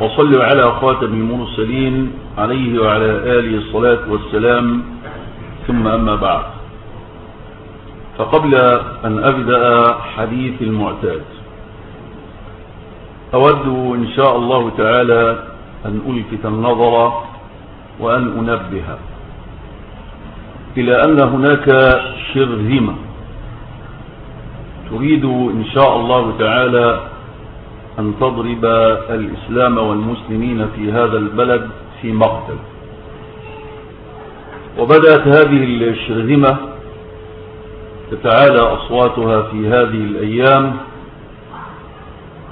وصلوا على خاتم المرسلين عليه وعلى آله الصلاة والسلام. ثم أما بعد. فقبل أن أبدأ حديث المعتاد أود إن شاء الله تعالى أن ألفت النظر وأن أنبه إلى أن هناك شرذمة تريد إن شاء الله تعالى أن تضرب الإسلام والمسلمين في هذا البلد في مقتل. وبدأت هذه الشرذمة تتعالى أصواتها في هذه الأيام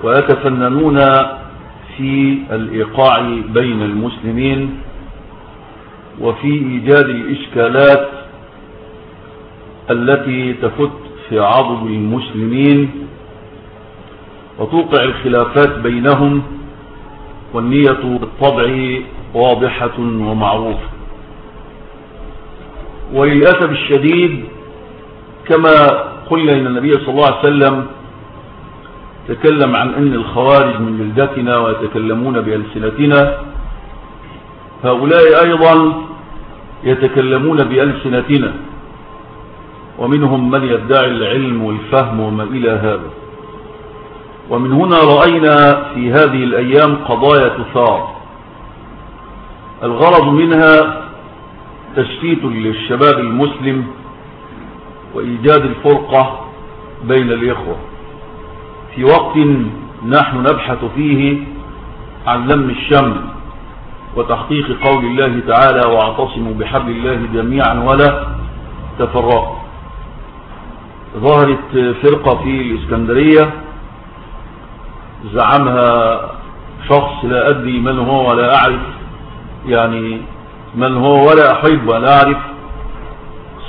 ويتفننون في الإيقاع بين المسلمين وفي إيجاد الإشكالات التي تفت في عضد المسلمين وتوقع الخلافات بينهم والنية بالطبع واضحة ومعروفة. وللأسف الشديد كما قلنا إن النبي صلى الله عليه وسلم تكلم عن أن الخوارج من جلدتنا ويتكلمون بألسنتنا هؤلاء أيضا يتكلمون بألسنتنا ومنهم من يدعي العلم والفهم وما إلى هذا. ومن هنا رأينا في هذه الأيام قضايا تثار. الغرض منها تشتيت للشباب المسلم وإيجاد الفرقة بين الإخوة. في وقت نحن نبحث فيه عن لم الشمل وتحقيق قول الله تعالى واعتصموا بحبل الله جميعا ولا تفرقوا. ظهرت فرقة في الإسكندرية زعمها شخص لا أدري من هو ولا أعرف. يعني من هو ولا أحب ولا أعرف.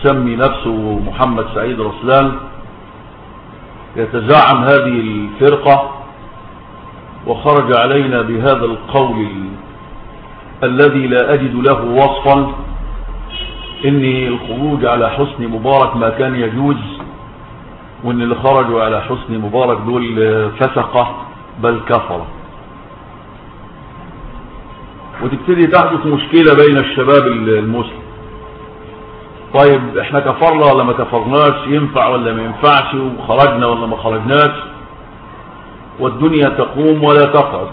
سمي نفسه محمد سعيد رسلان. يتزعم هذه الفرقة. وخرج علينا بهذا القول الذي لا أجد له وصفا. إني الخروج على حسن مبارك ما كان يجوز. وإن اللي خرجوا على حسن مبارك دول فسقة بل كفرة وتبتدي تحدث مشكلة بين الشباب المسلم. طيب إحنا كفرنا ولا ما كفرناش؟ ينفع ولا ما ينفعش؟ وخرجنا ولا ما خرجناش؟ والدنيا تقوم ولا تقعد.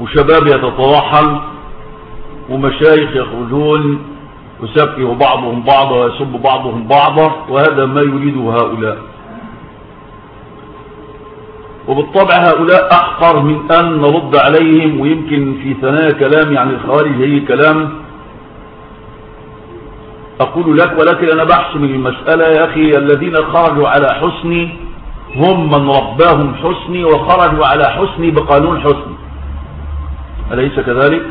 وشباب يتطوحن ومشايخ يخرجون يسفه بعضهم بعضا ويسب بعضهم بعضا وهذا ما يريده هؤلاء. وبالطبع هؤلاء أحقر من أن نرد عليهم ويمكن في ثنايا كلامي عن الخوارج هي كلام. أقول لك ولكن أنا بحسم المسألة يا أخي الذين خرجوا على حسني هم من رباهم حسني وخرجوا على حسني بقانون حسني. أليس كذلك؟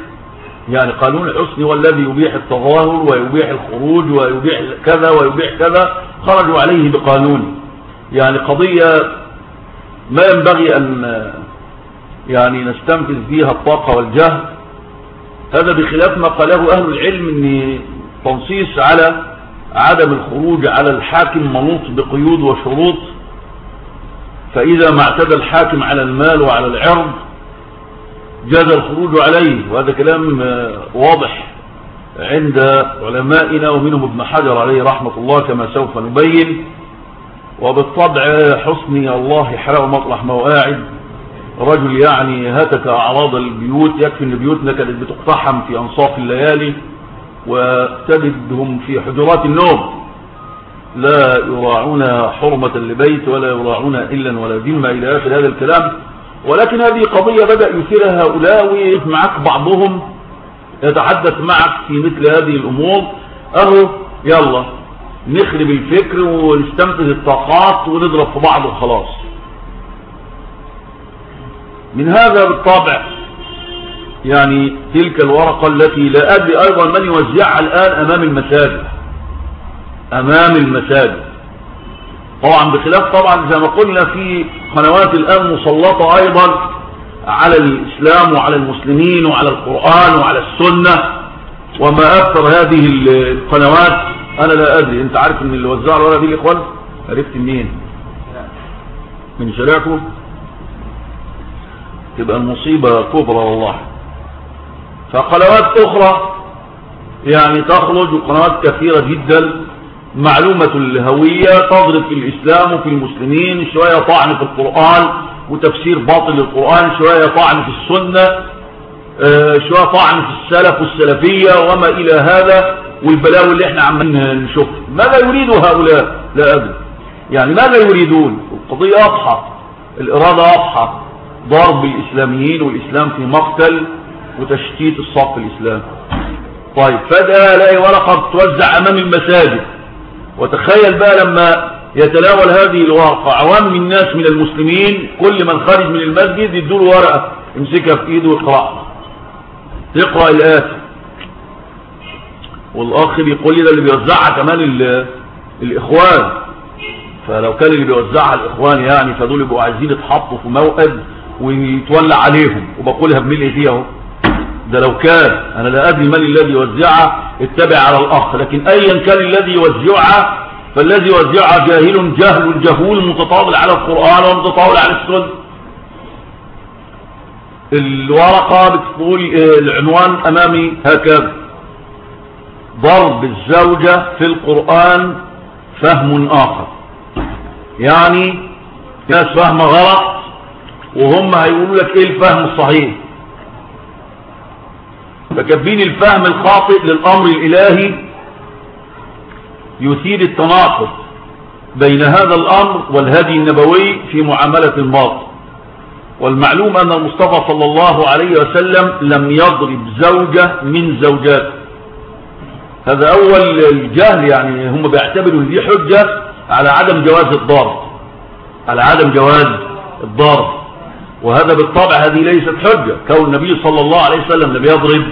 يعني قانون الحسن هو الذي يبيح التظاهر ويبيح الخروج ويبيح كذا ويبيح كذا خرجوا عليه بقانون. يعني قضية ما ينبغي أن يعني نستنفذ فيها الطاقة والجهد هذا بخلاف ما قاله أهل العلم أن التنصيص على عدم الخروج على الحاكم منوط بقيود وشروط. فإذا ما اعتدى الحاكم على المال وعلى العرض جاز الخروج عليه. وهذا كلام واضح عند علمائنا ومنهم ابن حجر عليه رحمة الله كما سوف نبين. وبالطبع حسني الله يحرق مطرح ما قاعد رجل يعني هتك أعراض البيوت يكفي أن بيوتنا كانت بتقتحم في أنصاف الليالي وتجدهم في حجرات النوم. لا يراعون حرمة لبيت ولا يراعون إلا ولا ذمة إلى آخر هذا الكلام. ولكن هذه قضية بدأ يثيرها هؤلاء ويقف معك بعضهم يتحدث معك في مثل هذه الأمور. أهو يلا. نخرب الفكر ونستنفذ الطاقات ونضرب في بعض وخلاص. من هذا بالطبع يعني تلك الورقة التي لا أدري أيضا من يوزعها الآن أمام المساجد. أمام المساجد. طبعا بخلاف طبعا زي ما قلنا في قنوات الآن مسلطة أيضا على الإسلام وعلى المسلمين وعلى القرآن وعلى السنة. وما أكثر هذه القنوات أنا لا أدري أنت عارف أن اللي وزع الورقة دي الإخوان؟ عرفت منين؟ من شريعكم تبقى المصيبة كبرى والله. فقنوات أخرى يعني تخرج قنوات كثيرة جدا معلومة الهوية تضرب في الإسلام وفي المسلمين شوية طعن في القرآن وتفسير باطل للقرآن شوية طعن في السنة آه، شوية طعن في السلف والسلفية وما إلى هذا. والبلاوي اللي إحنا عمالين نشوف ماذا يريد هؤلاء؟ لا أدري. يعني ماذا يريدون؟ القضية واضحة الإرادة واضحة ضرب الإسلاميين والإسلام في مقتل وتشتيت الصف الإسلامي. طيب فجأة ألاقي ورقة توزع أمام المساجد. وتخيل بقى لما يتناول هذه الورقة. عوام من الناس من المسلمين كل من خارج من المسجد يدور ورقة. يمسكها في إيده ويقرأها يقرأ الآيات والأخ بيقول لي ده اللي بيوزعها كمان الإخوان. فلو كان اللي بيوزعها الإخوان يعني فدول يبقوا عايزين يتحطوا في موقد ويتولى عليهم. وبقولها بملء فيها أهو. ده لو كان أنا لا أدري من الذي يوزعها اتبع على الأخ. لكن ايا كان الذي يوزعها فالذي يوزعها جاهل جهل جهول متطاول على القرآن ومتطاول على السنة. الورقة بتقول آه، العنوان أمامي هكذا. ضرب الزوجة في القرآن فهم آخر. يعني ناس فهم غلط وهم هيقولوا لك إيه الفهم الصحيح. فكاتبين الفهم الخاطئ للأمر الإلهي يثير التناقض بين هذا الأمر والهدي النبوي في معاملة الماضي والمعلوم أن المصطفى صلى الله عليه وسلم لم يضرب زوجة من زوجاته. هذا أول الجهل يعني هم بيعتبروا دي حجة على عدم جواز الضرب على عدم جواز الضرب. وهذا بالطبع هذه ليست حجة. كون النبي صلى الله عليه وسلم لم يضرب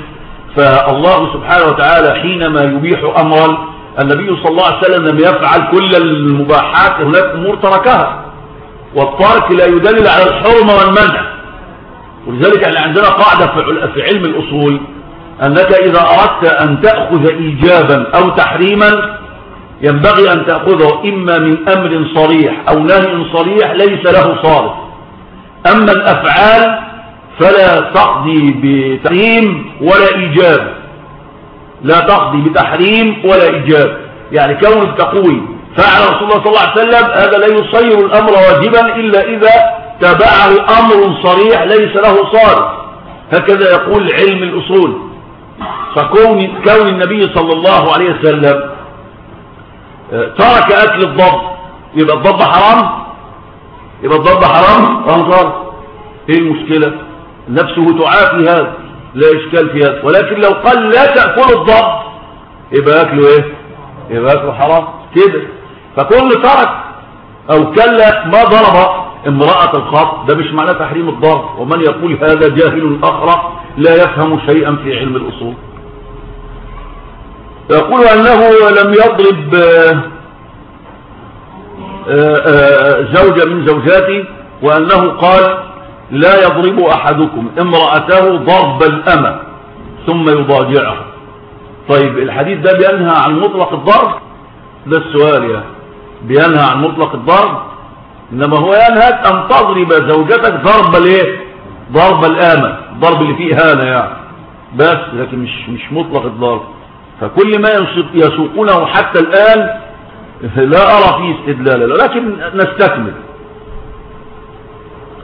فالله سبحانه وتعالى حينما يبيح أمرا النبي صلى الله عليه وسلم لم يفعل كل المباحات هناك أمور تركها. والترك لا يدلل على الحرمة والمنع. ولذلك إحنا عندنا قاعدة في علم الأصول أنك إذا أردت أن تأخذ إيجابا أو تحريما ينبغي أن تأخذه إما من أمر صريح أو نهي صريح ليس له صارف. أما الأفعال فلا تقضي بتحريم ولا إيجاب. لا تقضي بتحريم ولا إيجاب. يعني كونك تقول فعل رسول الله صلى الله عليه وسلم هذا لا يصير الأمر واجبا إلا إذا تبعه أمر صريح ليس له صارف. هكذا يقول علم الأصول. فكون كون النبي صلى الله عليه وسلم آه، ترك أكل الضب يبقى الضب حرام؟ يبقى الضب حرام؟ صار. إيه المشكلة؟ نفسه تعافي هذا لا إشكال في هذا. ولكن لو قال لا تأكل الضب يبقى أكله إيه؟ يبقى أكله حرام. كده. فكل ترك أو كلا ما ضرب امرأة الخط ده مش معناه تحريم الضرب. ومن يقول هذا جاهل أخرق لا يفهم شيئا في علم الأصول. يقول أنه لم يضرب آه، آه، زوجة من زوجاته وأنه قال لا يضرب أحدكم امرأته ضرب الأمة ثم يضاجعها طيب الحديث ده بينهى عن مطلق الضرب؟ ده السؤال يعني بينهى عن مطلق الضرب؟ إنما هو ينهى أن تضرب زوجتك ضرب الإيه؟ ضرب الأمة الضرب اللي فيه هانة يعني. بس لكن مش مش مطلق الضرب. فكل ما يسوقونه حتى الآن لا أرى فيه استدلالا لكن نستكمل.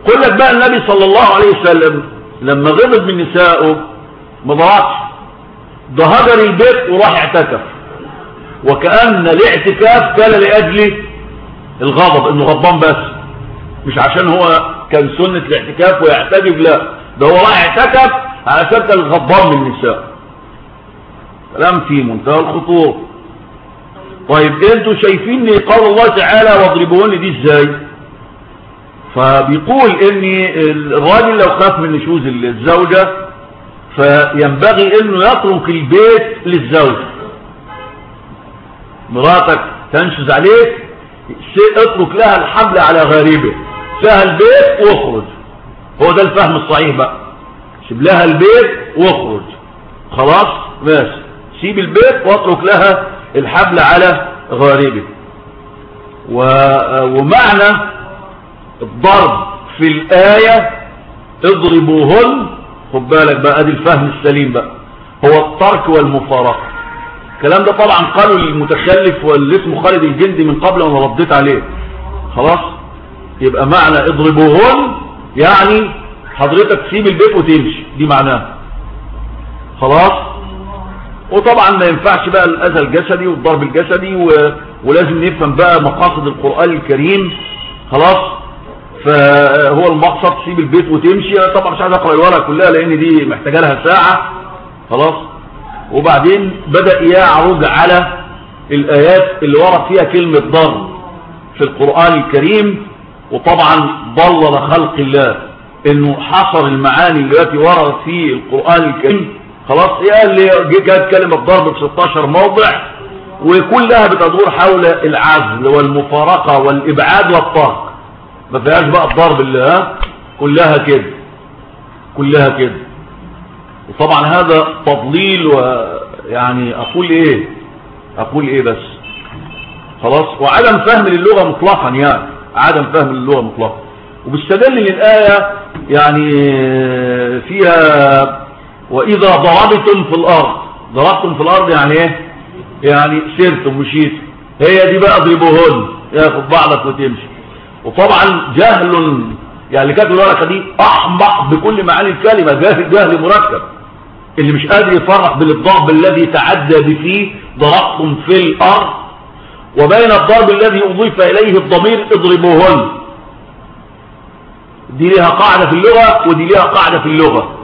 قل لك بقى النبي صلى الله عليه وسلم لما غضب من نسائه ما ضاعش. ده البيت وراح اعتكف. وكأن الاعتكاف كان لأجل الغضب إنه غضبان بس. مش عشان هو كان سنة الاعتكاف ويعتكف لا. ده هو راح اعتكف على كان الغضبان من النساء كلام في منتهى الخطوط طيب إنتوا شايفين قول الله تعالى واضربوهن دي إزاي؟ فبيقول ان الراجل لو خاف من نشوز الزوجة فينبغي إنه يترك البيت للزوج. مراتك تنشز عليك اترك لها الحمل على غريبه. سهل البيت واخرج. هو ده الفهم الصحيح بقى. سيب لها البيت واخرج. خلاص؟ ماشي. سيب البيت واترك لها الحبل على غاربه. ومعنى الضرب في الآية اضربوهن خد بالك بقى أدي الفهم السليم بقى. هو الترك والمفارقة. الكلام ده طبعا قالوا المتخلف واللي اسمه خالد الجندي من قبل وأنا رديت عليه. خلاص؟ يبقى معنى اضربوهن يعني حضرتك تسيب البيت وتمشي. دي معناها. خلاص؟ وطبعا ما ينفعش بقى الاذى الجسدي والضرب الجسدي و... ولازم نفهم بقى مقاصد القرآن الكريم. خلاص؟ فهو المقصد تسيب البيت وتمشي. طبعا مش عايز أقرأ الورقة كلها لأن دي محتاجة لها ساعة. خلاص؟ وبعدين بدأ يعرض على الآيات اللي ورد فيها كلمة ضرب في القرآن الكريم. وطبعا ضلل خلق الله إنه حصر المعاني التي وردت في القرآن الكريم. خلاص إيه اللي جاءت كلمة ضرب في 16 موضع وكلها بتدور حول العزل والمفارقة والإبعاد والطرق. ما فيهاش بقى الضرب اللي ها؟ كلها كده. كلها كده. وطبعا هذا تضليل ويعني أقول إيه؟ أقول إيه بس؟ خلاص؟ وعدم فهم للغة مطلقا يعني. عدم فهم للغة مطلقا. وبالستدل للآية يعني فيها وإذا ضربتم في الأرض. ضربتم في الأرض يعني إيه؟ يعني سرتم مشيتم هي دي بقى أضربوهن. ياخد بعضك وتمشي. وطبعا جهل يعني اللي كانت الورقة دي أحمق بكل معاني الكلمة. جاهل جهل مركب. اللي مش قادر يفرق بين الضرب الذي تعدى بفيه ضربتم في الأرض. وبين الضرب الذي أضيف إليه الضمير اضربوهن. دي لها قاعدة في اللغة ودي لها قاعدة في اللغة.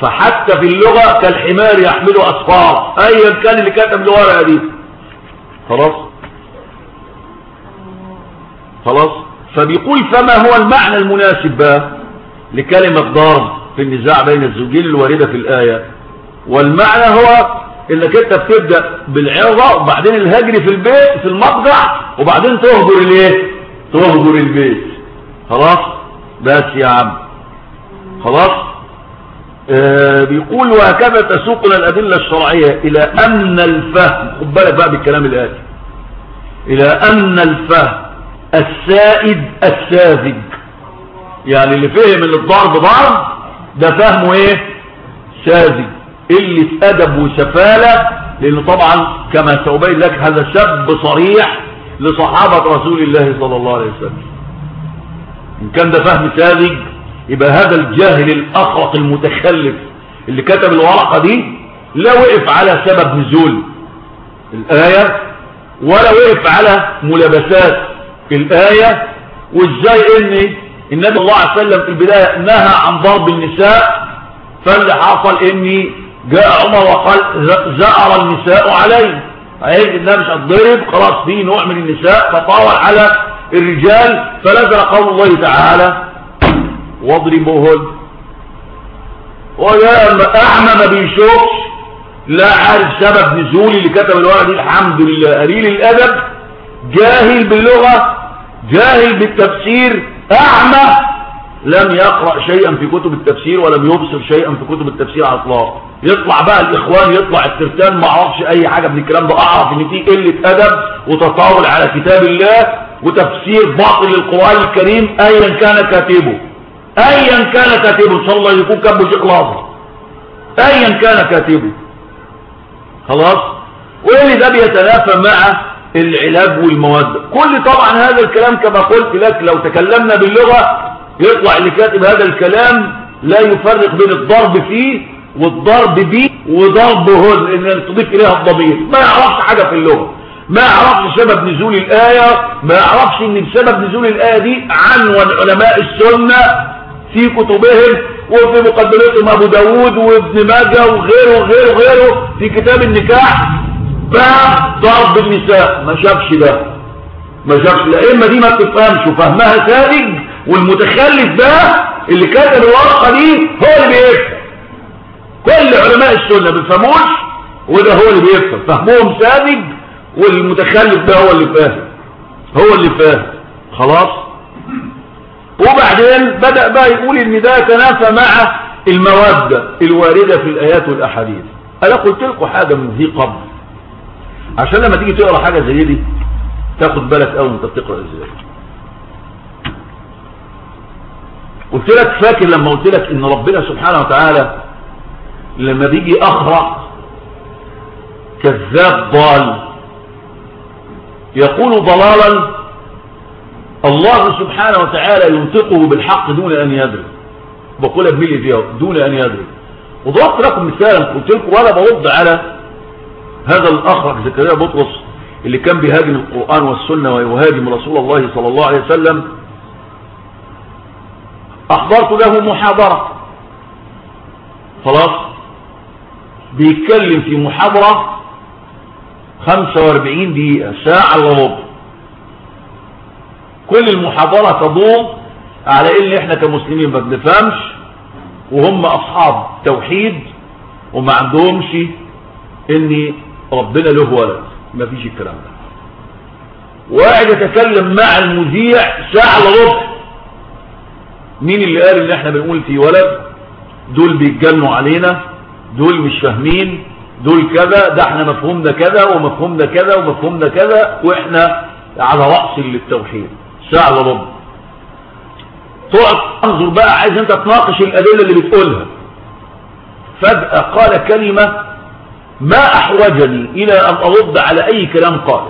فحتى في اللغة كالحمار يحمل أصفار. أيا كان اللي كتب الورقة دي خلاص؟ خلاص؟ فبيقول فما هو المعنى المناسب بقى لكلمة ضرب في النزاع بين الزوجين الواردة في الآية. والمعنى هو إنك أنت بتبدأ بالعظة وبعدين الهجر في البيت في المضجع وبعدين تهجر الايه تهجر البيت. خلاص؟ بس يا عم. خلاص؟ بيقول وهكذا تسوقنا الأدلة الشرعية إلى أن الفهم. خد بالك بقى بالكلام الآتي إلى أن الفهم. السائد الساذج. يعني اللي فهم إن الضرب ضرب ده فهمه إيه؟ ساذج. قلة أدب وسفالة لأنه طبعا كما سأبين لك هذا شاب صريح لصحابة رسول الله صلى الله عليه وسلم. إن كان ده فهم ساذج يبقى هذا الجاهل الاخرق المتخلف اللي كتب الورقة دي لا وقف على سبب نزول الآية ولا وقف على ملابسات الآية وإزاي إن النبي الله عليه وسلم في البداية نهى عن ضرب النساء فاللي حصل إن جاء عمر وقال زأر النساء عليه. عيد إنها مش هتضرب خلاص في نوع من النساء تطاول على الرجال فنزل قول الله تعالى واضربوهن وجاء اعمى ما بيشوفش لا عارف سبب نزول اللي كتب الورقه دي الحمد لله. قليل الأدب جاهل باللغة جاهل بالتفسير. اعمى لم يقرأ شيئا في كتب التفسير ولم يبصر شيئا في كتب التفسير على الإطلاق. يطلع بقى الإخوان يطلع الترتان ما أعرفش أي حاجة من الكلام ده. أعرف إن في قلة أدب وتطاول على كتاب الله وتفسير باطل للقرآن الكريم ايا كان كاتبه. ايا كان كاتبه ان شاء الله يكون كاتبه شيخ لازم ايا كان كاتبه خلاص؟ واللي ده بيتنافى مع العلاج والمواد. كل طبعا هذا الكلام كما قلت لك لو تكلمنا باللغة يطلع اللي كاتب هذا الكلام لا يفرق بين الضرب فيه والضرب به وضرب هن ان تضيف إليها الضمير. ما يعرفش حاجة في اللغة. ما يعرفش سبب نزول الآية. ما يعرفش إن بسبب نزول الآية دي عنوان علماء السنة. في كتبهم وفي مقدمتهم أبو داود وابن ماجه وغيره وغيره وغيره في كتاب النكاح. باب ضرب النساء ما شافش ده. ما شافش الائمه دي ما بتفهمش وفهمها ساذج والمتخلف ده اللي كاتب الورقة دي هو اللي بيفهم كل علماء السنة ما بيفهموش وده هو اللي بيفهم فهمهم ساذج والمتخلف ده هو اللي فاهم. هو اللي فاهم. خلاص؟ وبعدين بدأ بقى يقول إن ده يتنافى مع المودة الواردة في الآيات والأحاديث. أنا قلت لكم حاجة من ذي قبل؟ عشان لما تيجي تقرأ حاجة زي دي تاخد بالك أول انت بتقرأ إزاي. قلت لك فاكر لما قلت لك إن ربنا سبحانه وتعالى لما بيجي أخرق كذاب ضال يقول ضلالا الله سبحانه وتعالى ينطقه بالحق دون أن يدري. بقولها بملي فيها دون أن يدري. وضربت لكم مثالا قلت لكم وأنا برد على هذا الأخرق زكريا بطرس اللي كان بيهاجم القرآن والسنة ويهاجم رسول الله صلى الله عليه وسلم. أحضرت له محاضرة. خلاص؟ بيتكلم في محاضرة 45 دقيقة ساعة إلا ربع. كل المحاضرة تدور على إن إحنا كمسلمين ما بنفهمش وهم أصحاب توحيد وما عندهمش ان ربنا له ولد. ما فيش الكلام ده. وقاعد يتكلم مع المذيع ساعة ربع. مين اللي قال إن إحنا بنقول في ولد؟ دول بيتجنوا علينا دول مش فاهمين دول كذا ده إحنا مفهومنا كذا ومفهومنا كذا ومفهومنا كذا وإحنا على رأس للتوحيد. ساعة الا ربع تقعد تنظر بقى عايز انت تناقش الأدلة اللي بتقولها. فجأة قال كلمة ما أحوجني إلى أن أرد على أي كلام قال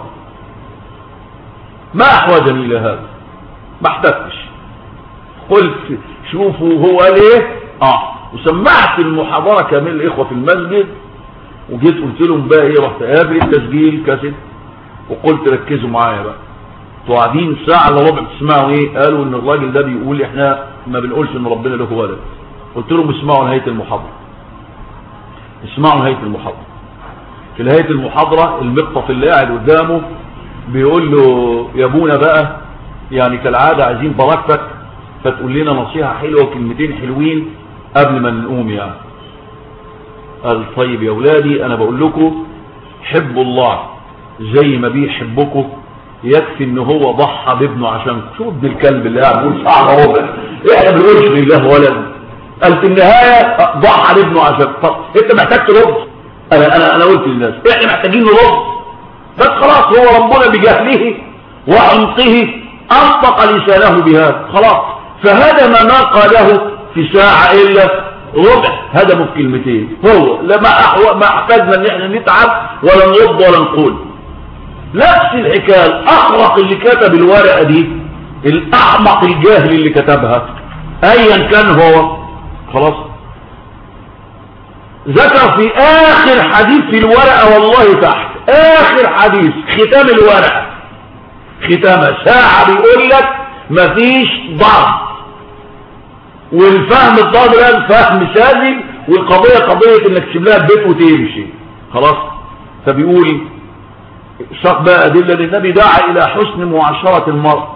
ما أحوجني إلى هذا. ما احتجتش. قلت شوفوا هو قال إيه آه. وسمعت المحاضرة كامل الإخوة في المسجد وجيت قلت لهم بقى إيه رحت قابل التسجيل كاسيت وقلت ركزوا معايا بقى. أنتوا قاعدين ساعة إلا ربع تسمعوا إيه؟ قالوا إن الراجل ده بيقول إحنا ما بنقولش إن ربنا له ولد. قلت لهم اسمعوا نهاية المحاضرة. اسمعوا نهاية المحاضرة. في نهاية المحاضرة المقطف اللي قاعد قدامه بيقول له يا أبونا بقى يعني كالعادة عايزين بركتك فتقول لنا نصيحة حلوة وكلمتين حلوين قبل ما نقوم يعني. قال طيب يا أولادي أنا بقول لكم حبوا الله زي ما بيحبكم يكفي إن هو ضحى بابنه عشانكم شوف ابن الكلب اللي قاعد بيقول ساعه ربع؟ إحنا بنقولش لله ولد. قال في النهاية ضحى بابنه عشان طب انت محتاج ترد. أنا أنا أنا قلت للناس إحنا محتاجين نرد. بس خلاص هو ربنا بجهله وعمقه أنطق لسانه بهذا. خلاص. فهذا ما قاله في ساعة إلا ربع. هدمه في كلمتين هو أحو... ما أحتاجنا إن إحنا نتعب ولا نرد ولا نقول. نفس الحكاية الاخرق اللي كتب الورقة دي الأحمق الجاهل اللي كتبها. ايا كان هو خلاص. ذكر في آخر حديث في الورقة والله تحت. آخر حديث ختام الورقة. ختامه ساعة بيقول لك مفيش ضعف والفهم الضاد ده فهم ساذج والقضية قضية إنك تسيب لها البيت وتمشي. خلاص. فبيقول ساق بقى أدلة للنبي دعا إلى حسن معاشرة المرأة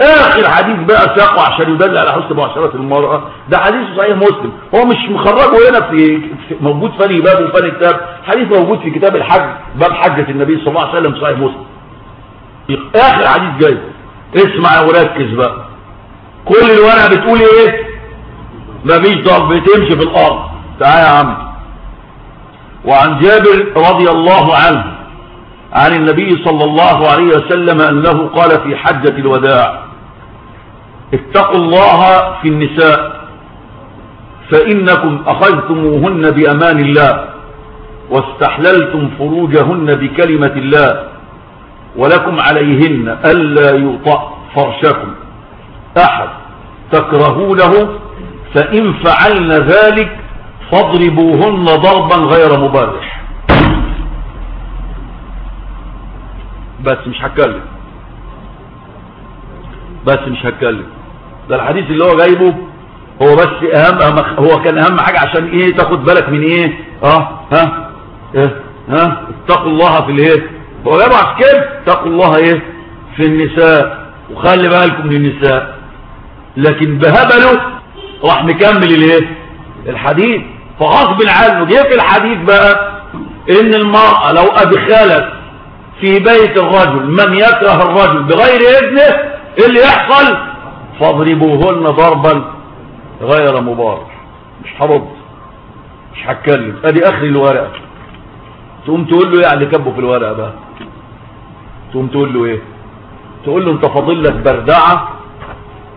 آخر حديث بقى ساقه عشان يدل على حسن معاشرة المرأة. ده حديث صحيح مسلم. هو مش مخرجه هنا في موجود فني باب وفني كتاب. حديث موجود في كتاب الحج باب حجة النبي صلى الله عليه وسلم صحيح مسلم. آخر حديث جاي. اسمع وركز بقى. كل الورقة بتقول إيه؟ مفيش ضرب بتمشي في الأرض. تعال يا عم. وعن جابر رضي الله عنه. عن النبي صلى الله عليه وسلم أنه قال في حجة الوداع اتقوا الله في النساء فإنكم أخذتموهن بأمان الله واستحللتم فروجهن بكلمة الله ولكم عليهن ألا يطأ فرشكم. أحد تكرهونه فإن فعلن ذلك فاضربوهن ضربا غير مبرح. بس مش هتكلم. بس مش هتكلم. ده الحديث اللي هو جايبه هو بس أهم, هو كان أهم حاجة عشان إيه تاخد بالك من إيه؟ آه ها إيه ها اتقوا الله في الإيه؟ هو جايبه عشان كده. اتقوا الله إيه؟ في النساء. وخلي بالكم من النساء. لكن بهبله راح مكمل الإيه؟ الحديث. فغصب عنه. جه في الحديث بقى إن المرأة لو أدخلت في بيت الرجل من يكره الرجل بغير إيه اللي يحصل فاضربوهن ضربا غير مبارك مش هرد مش هتكلم أدي اخر الورقة. تقوم تقول له إيه اللي كبه في الورقة بقى. تقوم تقول له إيه؟ تقول له أنت فاضل لك بردعة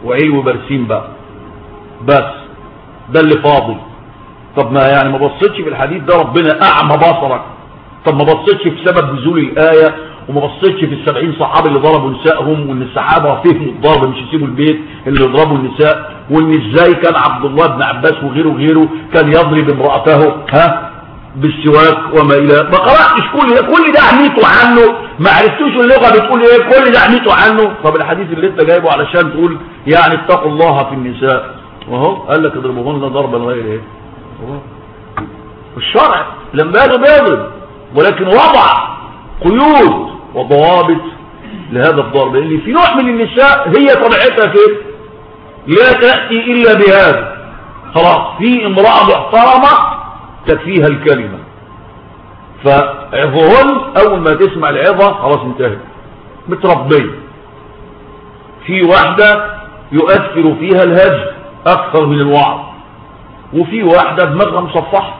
وعيل وبرسيم بقى. بس. ده اللي فاضل. طب ما يعني ما بصيتش في الحديث ده ربنا أعمى بصرك. طب ما بصيتش في سبب نزول الآية وما بصيتش في السبعين صحابي اللي ضربوا نسائهم وإن الصحابة فهموا الضرب مش يسيبوا البيت اللي يضربوا النساء وإن إزاي كان عبد الله بن عباس وغيره وغيره كان يضرب امرأته ها؟ بالسواك وما إلى ما قرأتش كل ده كل ده عميته عنه ما عرفتوش اللغة بتقول إيه كل ده عميته عنه. طب الحديث اللي أنت جايبه علشان تقول يعني اتقوا الله في النساء. وهو قال لك اضربوهن ضربا غير إيه؟ الشرع لما يضرب ولكن وضع قيود وضوابط لهذا الضرب لأن في نوع من النساء هي طبيعتها كده لا تأتي إلا بهذا. خلاص في امرأة محترمة تكفيها الكلمة. فعظهن أول ما تسمع العظة خلاص انتهت. متربية. في واحدة يؤثر فيها الهجر أكثر من الوعظ. وفي واحدة دماغها مصفحة.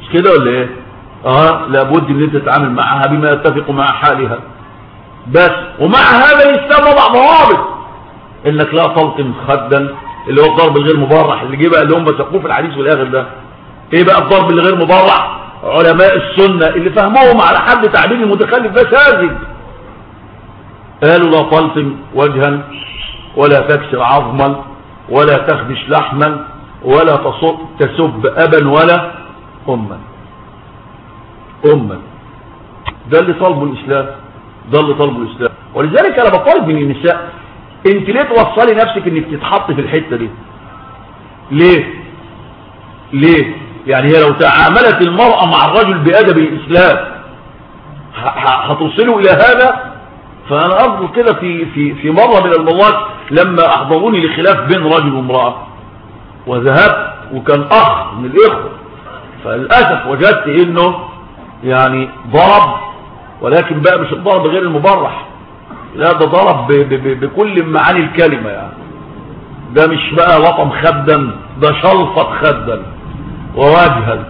مش كده ولا إيه؟ آه لابد أن انت تتعامل معها بما يتفق مع حالها. بس ومع هذا الإسلام وضع ضوابط. إنك لا تلطم خدا اللي هو الضرب الغير مبرح اللي جه بقى اللي هم سقوه في الحديث في الآخر ده. إيه بقى الضرب الغير مبرح؟ علماء السنة اللي فهموهم على حد تعبير المتخلف ده ساذج قالوا لا تلطم وجها ولا تكسر عظما ولا تخدش لحما ولا تسب ابا ولا اما. اما ده اللي طالبه الإسلام. ده اللي طالبه الإسلام. ولذلك أنا بطالب من النساء إنت ليه توصلي نفسك إنك تتحط في الحتة دي؟ ليه؟ ليه؟ يعني هي لو تعاملت المرأة مع الرجل بأدب الإسلام هتوصلوا إلى هذا؟ فأنا أذكر كده في, في, في مرة من المرات لما أحضروني لخلاف بين رجل وامرأة وذهبت وكان أخ من الإخوة فللأسف وجدت إنه يعني ضرب ولكن بقى مش الضرب غير المبرح. لا ده ضرب بكل معاني الكلمة يعني. ده مش بقى لطم خدا ده شلفط خدا وواجها.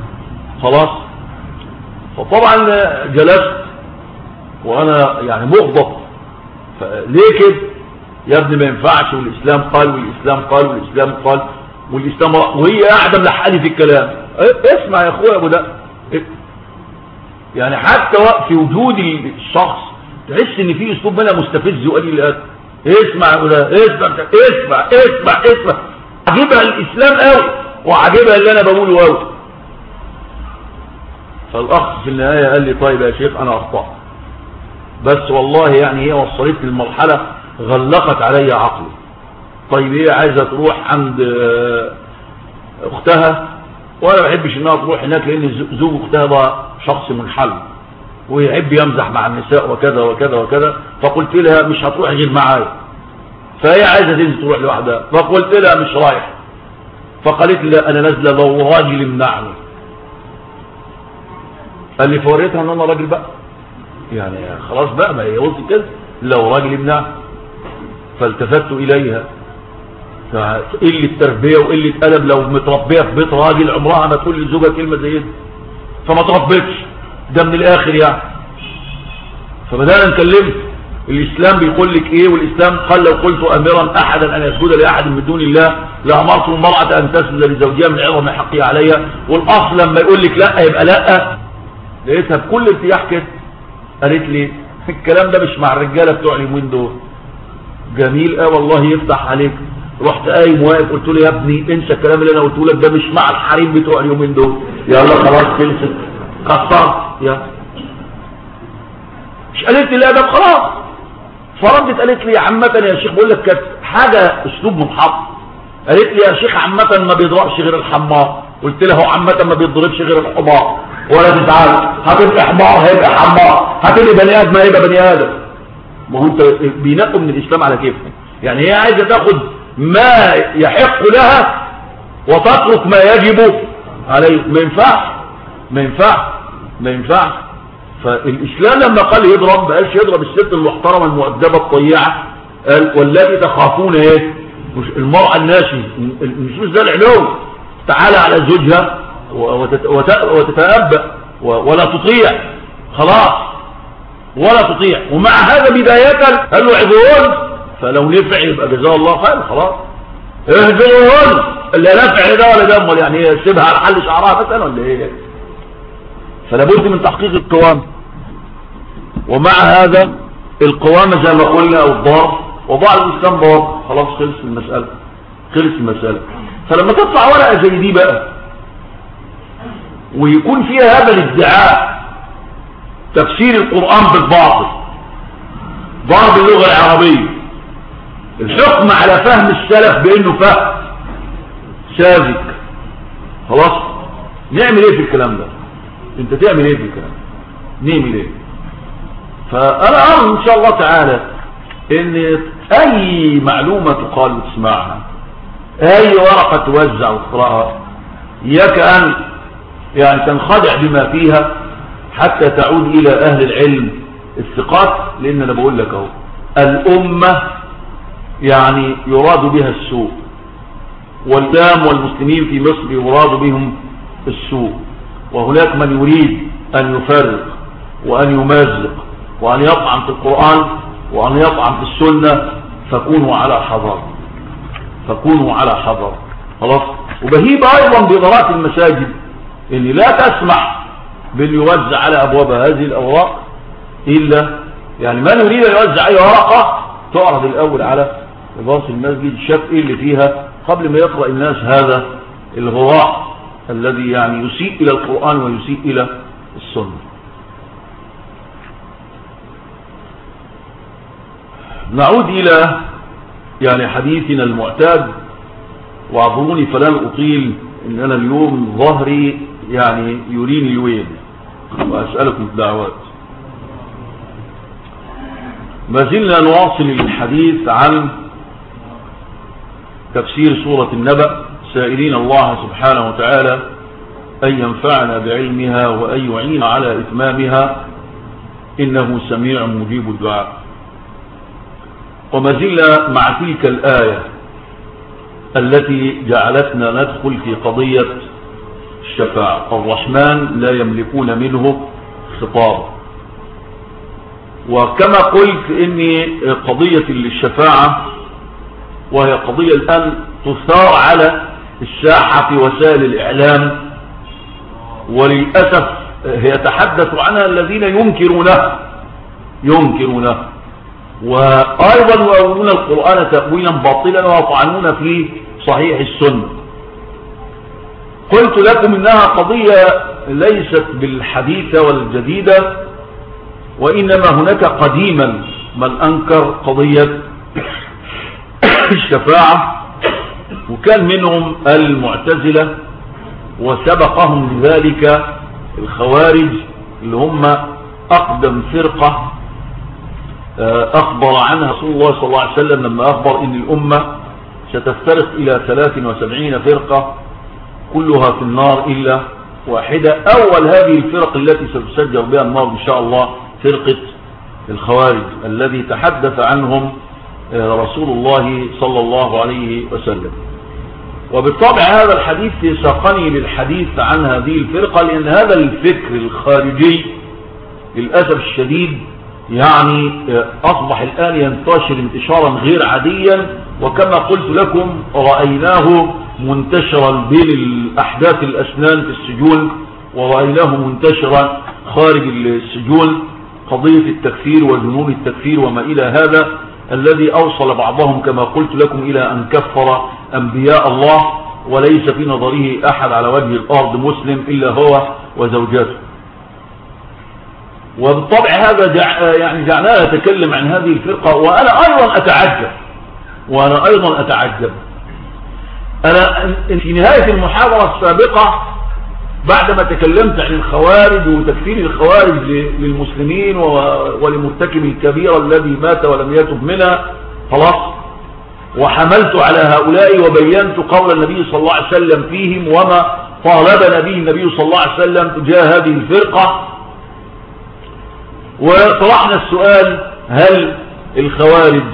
خلاص؟ فطبعا جلست وأنا يعني مغضب. فليه كده؟ يا ابني ما ينفعش والإسلام قال والإسلام قال والإسلام قال والإسلام وهي قاعدة ملحقاني في الكلام. اسمع يا أخويا أبو ده. يعني حتى في وجود الشخص تحس إن في أسلوب منها مستفز وقليل الادب اسمع ده اسمع اسمع اسمع اسمع. عجبها الإسلام قوي وعجبها اللي أنا بقوله قوي فالأخ في النهاية قال لي طيب يا شيخ أنا اخطات بس والله يعني هي وصلتني المرحله غلقت علي عقلي. طيب هي عايزة تروح عند أختها؟ ما بحبش انها تروح هناك لأن زوج أختها ده شخص منحل ويحب يمزح مع النساء وكذا وكذا وكذا. فقلت لها مش هتروح غير معايا فهي عايزة تنزل تروح لوحدها. فقلت لها مش رايح. فقالت لي أنا نازلة لو راجل يمنعني قال لي فوريتها ان أنا راجل بقى. يعني خلاص بقى ما هي قلت كده. لو راجل يمنعني فالتفت إليها. قلة تربية وقلة أدب لو متربية في بيت راجل عمرها ما تقول لزوجها كلمة زي دي. فما تربيتش ده من الآخر يعني. فبدأنا نكلمت الإسلام بيقول لك إيه؟ والإسلام قال لو قلت أمرا أحدا أن يسجد لأحد من دون الله لأمرت المرأة أن تسجد لزوجها من عظم حقها عليها والأصل لما يقول لك لأ يبقى لأ. لقيتها بكل ارتياح كده. قالت لي الكلام ده مش مع الرجالة بتوع اليومين دول. جميل آه والله يفتح عليك. رحت قايم واقف قلت له يا ابني انسى الكلام اللي أنا قلته لك ده مش مع الحريم بتوع اليومين دول. يلا خلاص خلصت. قصرت يا. مش قالت لي ده خلاص. فردت قالت لي عامة يا شيخ بقول لك كانت حاجة أسلوب منحط. قالت لي يا شيخ عامة ما بيضربش غير الحمار. قلت له عامة ما بيضربش غير الحمار. ولا تزعل. هتبقى حمار هيبقى حمار. هتبقى بني آدم هيبقى بني آدم. ما هو انت بينقوا من الإسلام على كيفهم. يعني هي عايزة تاخد ما يحق لها وتترك ما يجب عليه ما ينفعش ما ينفعش ما ينفعش. فالإسلام لما قال يضرب ما قالش يضرب الست المحترمة المؤدبة الطيعة قال والذي تخافون إيه؟ المرأة الناشي مش ده العلوم. تعالى على زوجها وتتأبى ولا تطيع. خلاص. ولا تطيع. ومع هذا بداية قال له عذرون فلو نفع يبقى جزاه الله خير خلاص. اهجرون اللي نفع ده ولا دم يعني سيبها على حل شعرها مثلا ولا إيه؟ فلا بد من تحقيق القوام. ومع هذا القوامة زي ما قلنا أو الضار وضع الإسلام ضار. خلاص خلص المسألة. خلص المسألة. فلما تطلع ورقة زي دي بقى ويكون فيها هذا الادعاء تفسير القرآن بالباطل. ضرب اللغة العربية. الحكم على فهم السلف بأنه فهم. ساذج. خلاص؟ نعمل إيه في الكلام ده؟ أنت تعمل إيه في الكلام؟ نعمل إيه؟ فأنا أرى إن شاء الله تعالى إن أي معلومة تقال وتسمعها أي ورقة توزع وتقرأها إياك أن يعني تنخدع بما فيها حتى تعود إلى أهل العلم الثقات لأن أنا بقول لك أهو الأمة يعني يراد بها السوء. والدام والمسلمين في مصر يراد بهم السوء. وهناك من يريد أن يفرق وأن يمزق وأن يطعن في القرآن وأن يطعن في السنة فكونوا على حذر. فكونوا على حذر. خلاص؟ وبهيب أيضا بإدارات المساجد. إن لا تسمح بأن يوزع على أبواب هذه الأوراق إلا يعني من يريد أن يوزع أي ورقة تعرض الأول على باص المسجد إيه اللي فيها قبل ما يقرأ الناس هذا الغراء الذي يعني يسيء إلى القرآن ويسيء إلى السنة. نعود إلى يعني حديثنا المعتاد وأعذروني فلن أطيل إن أنا اليوم ظهري يعني يريني الويل وأسألكم الدعوات. ما زلنا نواصل الحديث عن تفسير سورة النبأ. سائلين الله سبحانه وتعالى أن ينفعنا بعلمها وأن يعين على إتمامها. إنه سميع مجيب الدعاء. وما زلنا مع تلك الآية التي جعلتنا ندخل في قضية الشفاعة الرحمن لا يملكون منه خطاب وكما قلت إني قضية الشفاعة وهي قضية الآن تثار على الساحة في وسائل الإعلام. وللأسف يتحدث عنها الذين ينكرونه ينكرونه. وأيضا يؤولون القرآن تأويلا باطلا ويطعنون في صحيح السنة. قلت لكم إنها قضية ليست بالحديثة والجديدة وإنما هناك قديما من أنكر قضية. الشفاعة وكان منهم المعتزلة وسبقهم ذلك الخوارج اللي هم أقدم فرقة آه، أخبر عنها رسول الله صلى الله عليه وسلم لما أخبر إن الأمة ستفترق إلى 73 فرقة كلها في النار إلا واحدة. أول هذه الفرق التي ستسجر بها النار إن شاء الله فرقة الخوارج الذي تحدث عنهم رسول الله صلى الله عليه وسلم. وبالطبع هذا الحديث ساقني للحديث عن هذه الفرقة لأن هذا الفكر الخارجي للأسف الشديد يعني أصبح الآن ينتشر انتشارا غير عاديا وكما قلت لكم رأيناه منتشرا بين الأحداث الأسنان في السجون ورأيناه منتشرا خارج السجون قضية التكفير وجنون التكفير وما إلى هذا. الذي أوصل بعضهم كما قلت لكم إلى أن كفر أنبياء الله وليس في نظره أحد على وجه الأرض مسلم إلا هو وزوجاته. وبالطبع هذا جع يعني جعلنا نتكلم عن هذه الفرقة وأنا أيضا أتعجب وأنا أيضا أتعجب. أنا في نهاية المحاضرة السابقة بعدما تكلمت عن الخوارج وتكفير الخوارج للمسلمين ولمرتكب الكبيرة الذي مات ولم يتب منها خلاص. وحملت على هؤلاء وبينت قول النبي صلى الله عليه وسلم فيهم وما طالبنا به النبي صلى الله عليه وسلم تجاه هذه الفرقة. وطرحنا السؤال هل الخوارج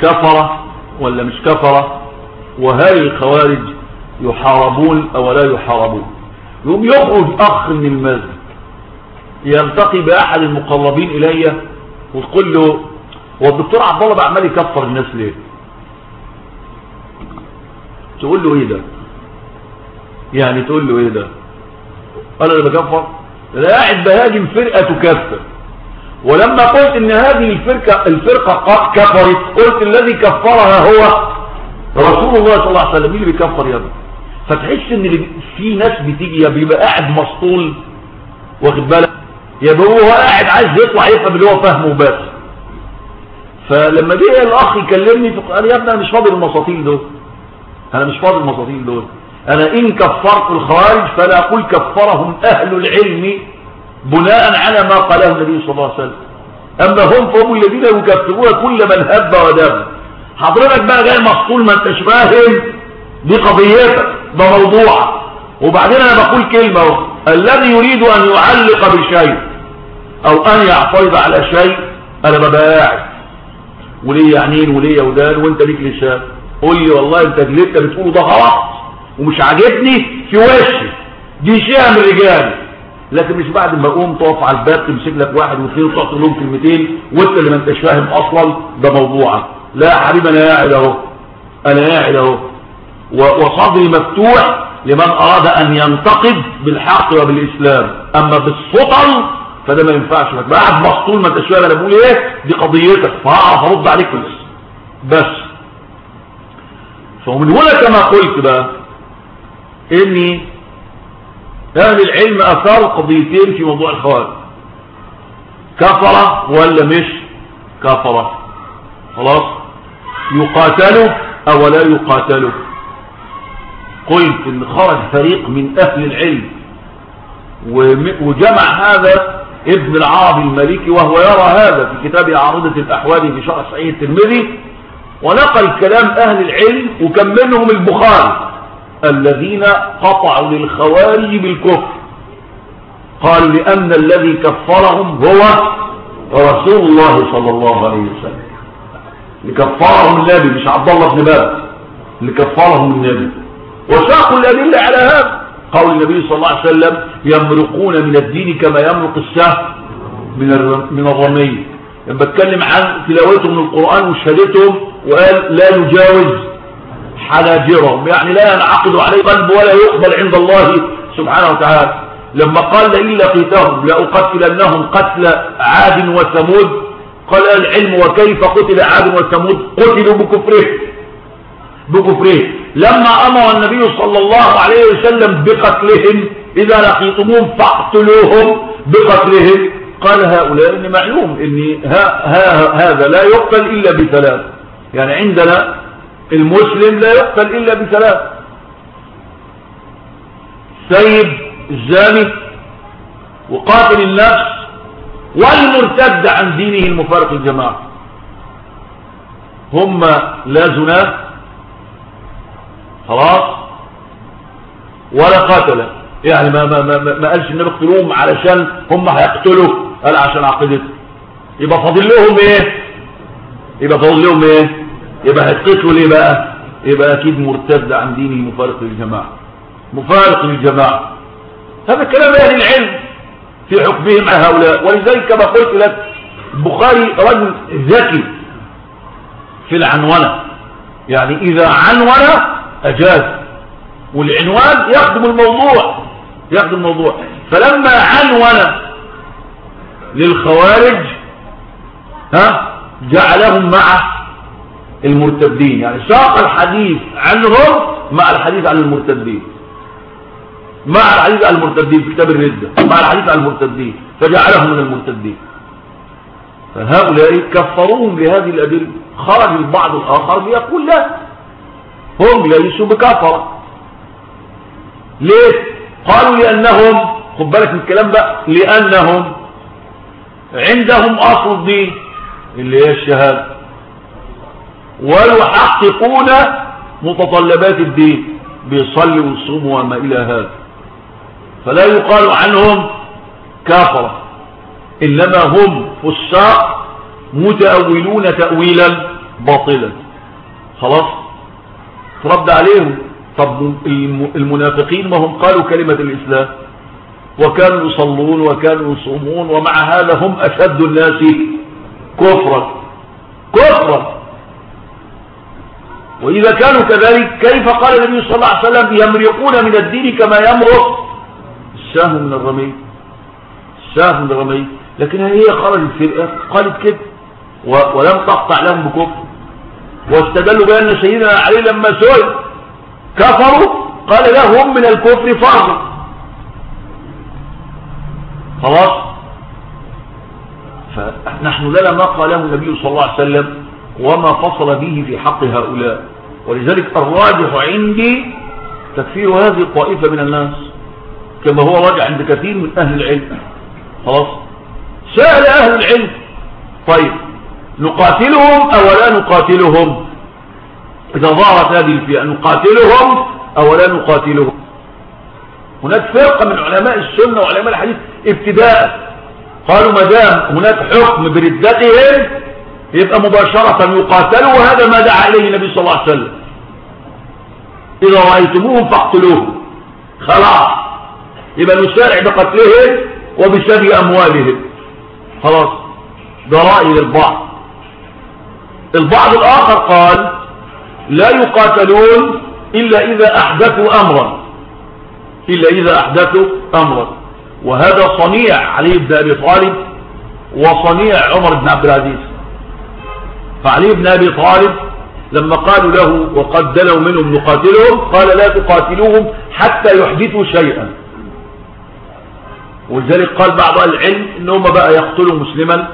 كفرة ولا مش كفرة وهل الخوارج يحاربون أو لا يحاربون؟ يوم يخرج أخ من المسجد يلتقي بأحد المقربين إلي ويقول له والدكتور عبد الله بقى عمال يكفر الناس ليه؟ تقول له إيه ده؟ يعني تقول له إيه ده؟ أنا اللي بكفر لا قاعد بهاجم فرقة تكفر. ولما قلت إن هذه الفرقة الفرقة كفرت قلت الذي كفرها هو رسول الله صلى الله عليه وسلم. اللي بيكفر ابني؟ فتحس إن في ناس بتيجي يا بيبقى قاعد مسطول واخد بالك؟ يا هو قاعد عايز يطلع يفهم اللي هو فاهمه بس فلما جه الأخ يكلمني قال يا ابني أنا مش فاضي المساطيل دول. أنا مش فاضي المساطيل دول. أنا إن كفرت الخوارج فلا أقول كفرهم أهل العلم بناء على ما قاله النبي صلى الله عليه وسلم. أما هم فهم الذين يكفرون كل من هب ودب. حضرتك بقى جاي مسطول ما أنتش فاهم. دي قضيتك ده موضوع. وبعدين أنا بقول كلمة أهو. الذي يريد أن يعلق بشيء أو أن يعترض على شيء أنا ببقى قاعد وليه يعنين وليه ودان؟ وأنت ليك لسان. قول لي والله أنت اللي انت بتقوله ده غلط ومش عاجبني في وشي. دي شيء من رجالي. لكن مش بعد ما أقوم تقف على الباب تمسك لك واحد واثنين وتقعد تقول لهم كلمتين وانت اللي ما انتش فاهم أصلا ده موضوعك. لا يا حبيبي أنا قاعد أهو. أنا قاعد أهو. وصدري مفتوح لمن أراد أن ينتقد بالحق وبالإسلام. أما بالسطل فده ما ينفعش. لك قاعد مسطول ما فاهم أنا بقول إيه؟ دي قضيتك. فهعرف أرد عليك بس بس. فمن هنا كما قلت بقى إني أهل العلم اثاروا قضيتين في موضوع الخوارج. كفر ولا مش كفر. خلاص؟ يقاتلوا أو لا يقاتلوا؟ قلت إن خرج فريق من أهل العلم وجمع هذا ابن العربي المالكي وهو يرى هذا في كتاب عارضة الأحوال في شرح صحيح الترمذي ونقل كلام أهل العلم وكم منهم البخاري الذين قطعوا للخوارج بالكفر. قالوا لأن الذي كفرهم هو رسول الله صلى الله عليه وسلم. اللي كفرهم النبي مش عبد الله بن باب اللي كفرهم النبي. وساقوا الأدلة على هذا. قول النبي صلى الله عليه وسلم يمرقون من الدين كما يمرق السهم من من الرمي لما اتكلم عن تلاوتهم من القرآن وشهادتهم وقال لا يجاوز حناجرهم يعني لا ينعقد عليه قلب ولا يقبل عند الله سبحانه وتعالى. لما قال لئن لقيتهم لأقتلنهم قتل عاد وثمود قال العلم وكيف قتل عاد وثمود؟ قتلوا بكفره بكفره لما أمر النبي صلى الله عليه وسلم بقتلهم إذا لقيتموهم فاقتلوهم بقتلهم. قال هؤلاء إن معلوم إن ها ها هذا لا يقتل إلا بثلاث. يعني عندنا المسلم لا يقتل إلا بثلاث. سيد الزاني وقاتل النفس والمرتد عن دينه المفارق الجماعة. هم لا زناة خلاص؟ ولا قاتل. يعني ما, ما, ما, ما قالش النبي اقتلوهم علشان هم هيقتلوا قال عشان عقيدته يبقى فاضل لهم إيه؟ يبقى فاضل لهم إيه؟ يبقى هتقتلوا ليه بقى؟ يبقى أكيد مرتد عن دينه مفارق للجماعة. مفارق للجماعة. هذا كلام أهل العلم في حكمهم هؤلاء. ولذلك كما قلت لك البخاري رجل ذكي في العنونة. يعني إذا عنون أجاز. والعنوان يخدم الموضوع يخدم الموضوع. فلما عنون للخوارج ها جعلهم مع المرتدين. يعني ساق الحديث عنهم مع الحديث عن المرتدين. مع الحديث عن المرتدين في كتاب الردة مع الحديث عن المرتدين. فجعلهم من المرتدين. فهؤلاء كفروهم بهذه الأدلة. خرج البعض الآخر ليقول لا هم ليسوا بكفرة ليه؟ قالوا لأنهم خد بالك من الكلام بقى لأنهم عندهم أصل الدين. اللي هي الشهادة ويحققون متطلبات الدين. بيصلوا ويصوموا وما إلى هذا. فلا يقال عنهم كافرة إنما هم فساق متأولون تأويلا باطلا. خلاص؟ ترد عليهم. طب المنافقين ما هم قالوا كلمة الإسلام. وكانوا يصلون وكانوا يصومون ومع هذا هم أشد الناس كفرا. كفرا. وإذا كانوا كذلك كيف قال النبي صلى الله عليه وسلم؟ يمرقون من الدين كما يمرق السهم من الرمي السهم من الرمي لكن هي خرجت في قالت كده. ولم تقطع لهم بكفر. واستدلوا بأن سيدنا علي لما سئل كفروا قال لهم من الكفر فرض خلاص؟ فنحن لنا ما قاله النبي صلى الله عليه وسلم وما فصل به في حق هؤلاء. ولذلك الراجح عندي تكفير هذه الطائفة من الناس كما هو راجع عند كثير من أهل العلم. خلاص؟ سأل أهل العلم. طيب نقاتلهم أو لا نقاتلهم؟ إذا ظهرت هذه الفئة نقاتلهم أو لا نقاتلهم؟ هناك فرقة من علماء السنة وعلماء الحديث ابتداء. قالوا ما دام هناك حكم بردتهم يبقى مباشرة يقاتلوا وهذا ما دعا إليه النبي صلى الله عليه وسلم. إذا رأيتموهم فاقتلوهم. خلاص. يبقى نسارع بقتلهم وبسبي أموالهم. خلاص. ده رأي للبعض. البعض الآخر قال لا يقاتلون إلا إذا أحدثوا أمرا. إلا إذا أحدثوا أمرا. وهذا صنيع علي بن أبي طالب وصنيع عمر بن عبد العزيز. فعلي بن أبي طالب لما قالوا له وقد دلوا منهم نقاتلهم قال لا تقاتلوهم حتى يحدثوا شيئا. ولذلك قال بعض العلم إنهم بقى يقتلوا مسلما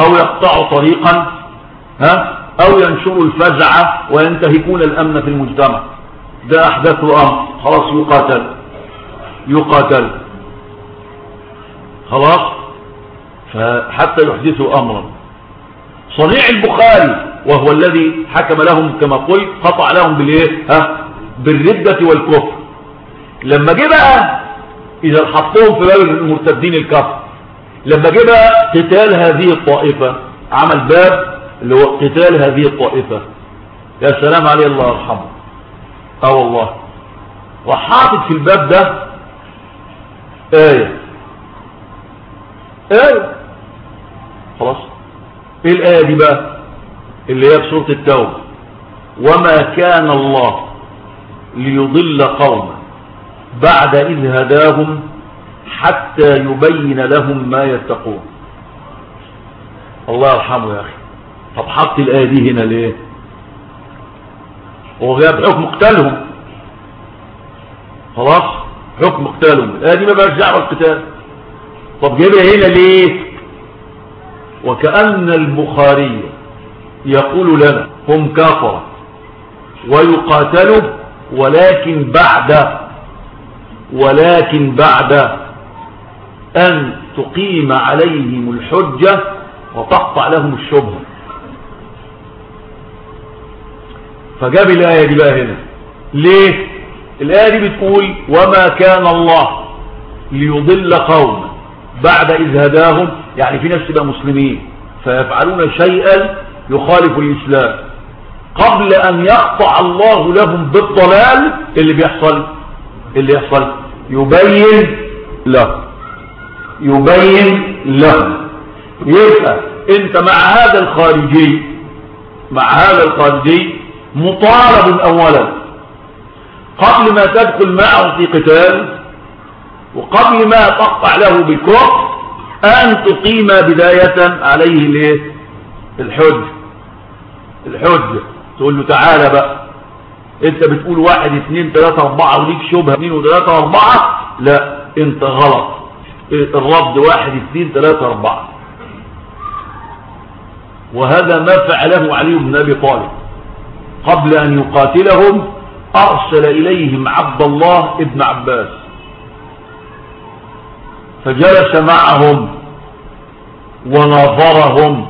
أو يقطعوا طريقا. ها؟ أو ينشروا الفزع وينتهكون الأمن في المجتمع. ده أحداث أمر خلاص يقاتل. يقاتل. خلاص؟ فحتى يحدثوا امرا. صنيع البخاري وهو الذي حكم لهم كما قلت قطع لهم بالإيه؟ ها؟ بالردة والكفر. لما جه بقى إذا حطوهم في باب المرتدين الكفر. لما جه بقى قتال هذه الطائفة عمل باب اللي هو قتال هذه الطائفة. يا سلام عليه الله يرحمه. آه والله. وحاطط في الباب ده آية. آية. خلاص. إيه الآية دي بقى؟ اللي هي في سورة التوبة. وما كان الله ليضل قوما بعد إذ هداهم حتى يبين لهم ما يتقون. الله يرحمه يا أخي. طب حط الآية دي هنا ليه؟ هو جاب حكم قتالهم. خلاص؟ حكم قتالهم. الآية دي ما بقاش دعوة القتال طب جايبها هنا ليه؟ وكأن البخاري يقول لنا هم كافرة ويقاتلوا ولكن بعد ولكن بعد أن تقيم عليهم الحجة وتقطع لهم الشبهة. فجاب الآية دي بقى هنا. ليه؟ الآية دي بتقول وما كان الله ليضل قوم بعد إذ هداهم. يعني في ناس تبقى مسلمين. فيفعلون شيئا يخالف الإسلام. قبل أن يقطع الله لهم بالضلال اللي بيحصل؟ اللي يحصل؟ يبين له يبين له يبقى أنت مع هذا الخارجي مع هذا الخارجي مطالب اولا. قبل ما تدخل معه في قتال وقبل ما تقطع له بالكفر أن تقيم بداية عليه الإيه؟ الحج. الحج. تقول له تعالى بقى. أنت بتقول واحد اثنين ثلاثة أربعة وليك شبهة اثنين وثلاثة أربعة؟ لا أنت غلط. الرد واحد اثنين ثلاثة أربعة. وهذا ما فعله علي بن أبي طالب. قبل أن يقاتلهم أرسل إليهم عبد الله ابن عباس. فجلس معهم وناظرهم.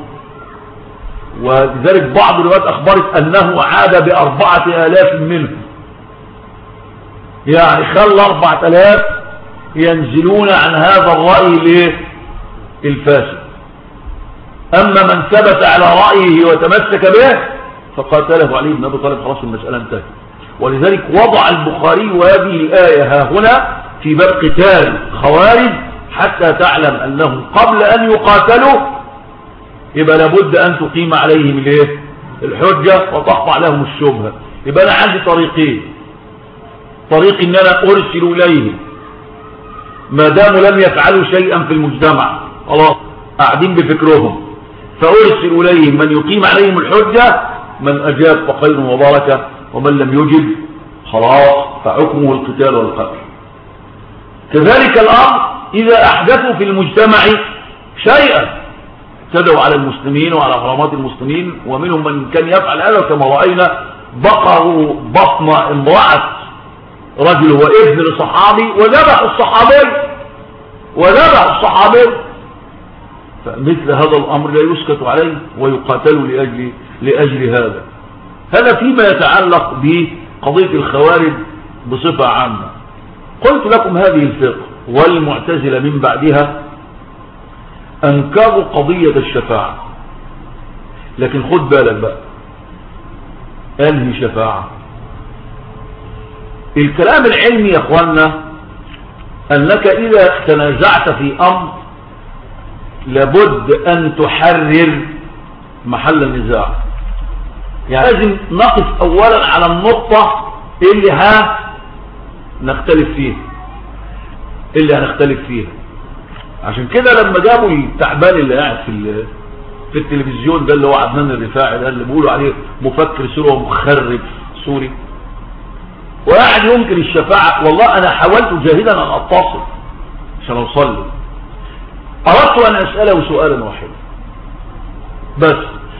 ولذلك بعض الروايات أخبرت أنه عاد بأربعة آلاف منهم. يعني خلى اربعة آلاف ينزلون عن هذا الرأي الفاسد أما من ثبت على رأيه وتمسك به فقاتله علي بن أبي طالب خلاص المسألة انتهت. ولذلك وضع البخاري وهذه الآية ها هنا في باب قتال خوارج حتى تعلم أنهم قبل أن يقاتلوا يبقى لابد أن تقيم عليهم الإيه؟ الحجة وتقطع لهم الشبهة. يبقى أنا عندي طريقين. طريق أن أنا أرسل إليهم. ما داموا لم يفعلوا شيئا في المجتمع خلاص قاعدين بفكرهم. فأرسل إليهم من يقيم عليهم الحجة من أجاب فخير وبركة ومن لم يجب خلاص فحكمه القتال والقتل. كذلك الأمر إذا أحدثوا في المجتمع شيئا اعتدوا على المسلمين وعلى حرامات المسلمين ومنهم من كان يفعل هذا كما رأينا بقروا بطن امرأة رجل وابن لصحابي وذبح الصحابي وذبح الصحابي. فمثل هذا الأمر لا يسكت عليه ويقاتل لأجل, لأجل هذا. هذا فيما يتعلق بقضية الخوارج بصفة عامة. قلت لكم هذه الفقه والمعتزلة من بعدها أنكروا قضية الشفاعة. لكن خد بالك بقى. أنهي شفاعة؟ الكلام العلمي يا أخوانا أنك إذا تنازعت في أمر لابد أن تحرر محل النزاع. يعني لازم نقف أولا على النقطة اللي ها نختلف فيها. اللي هنختلف فيها. عشان كده لما جابوا التعبان اللي قاعد في في التلفزيون ده اللي هو عدنان الرفاعي ده اللي بيقولوا عليه مفكر سوري ومخرب سوري. وقاعد ينكر الشفاعة. والله أنا حاولت جاهدا أن أتصل عشان أوصل له. اردت ان أسأله سؤالا واحدا. بس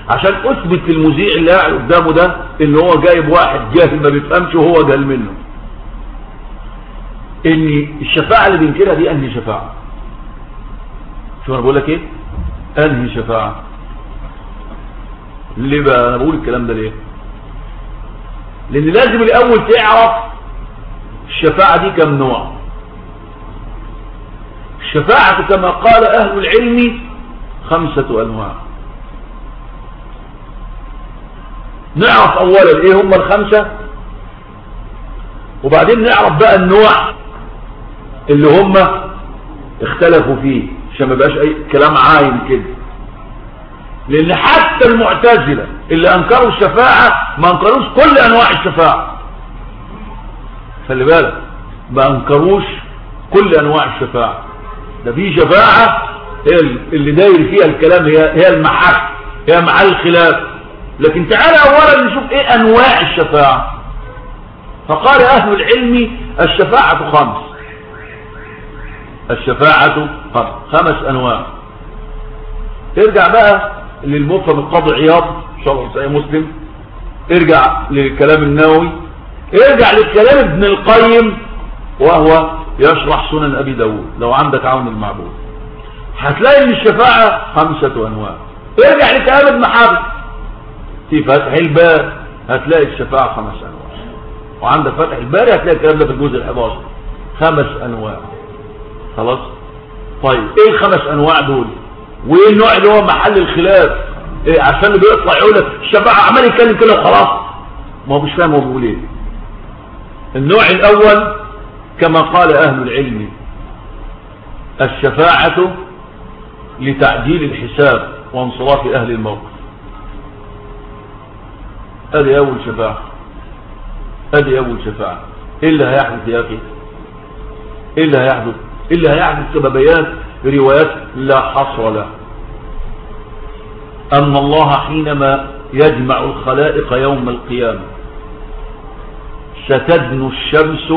عشان أثبت للمذيع اللي قاعد قدامه ده إن هو جايب واحد جاهل ما بيفهمش وهو جاهل منه. إن الشفاعة اللي بينكرها دي أنهي شفاعة؟ شو أنا بقول لك إيه؟ أنهي شفاعة؟ ليه بقى؟ أنا بقول الكلام ده ليه؟ لأن لازم الأول تعرف الشفاعة دي كم نوع. الشفاعة كما قال أهل العلم خمسة أنواع. نعرف اولا إيه هم الخمسة؟ وبعدين نعرف بقى النوع اللي هم اختلفوا فيه عشان ما بقاش أي كلام عايم كده. لأن حتى المعتزلة اللي أنكروا الشفاعة ما أنكروش كل أنواع الشفاعة. خلي بالك ما أنكروش كل أنواع الشفاعة. ده في شفاعة هي اللي داير فيها الكلام هي هي المحك هي محل الخلاف. لكن تعالى اولا نشوف إيه أنواع الشفاعة. فقال أهل العلم الشفاعة خمس. الشفاعة خمس. خمس أنواع. ارجع بقى للمفهم القاضي عياض إن شاء الله صحيح مسلم. ارجع للكلام النووي. ارجع للكلام ابن القيم وهو يشرح سنن أبي داود. لو عندك عون المعبود. هتلاقي إن الشفاعة خمسة أنواع. ارجع لكلام ابن في فتح الباب هتلاقي الشفاعة خمس أنواع. وعندك فتح الباري هتلاقي الكلام ده في الجزء ال11 خمس أنواع. خلاص؟ طيب إيه الخمس أنواع دول؟ وإيه النوع اللي هو محل الخلاف؟ إيه عشان اللي بيطلع يقول لك الشفاعة عمال يتكلم كده وخلاص. ما هو مش فاهم هو بيقول إيه. النوع الأول كما قال أهل العلم الشفاعة لتعديل الحساب وانصراف أهل الموقف. ادي أول شفاعة. ادي أول شفاعة. إيه اللي هيحدث يا أخي. إيه اللي هيحدث إيه اللي هيحدث كبابيات روايات لا حصر له. أن الله حينما يجمع الخلائق يوم القيامة ستدنو الشمس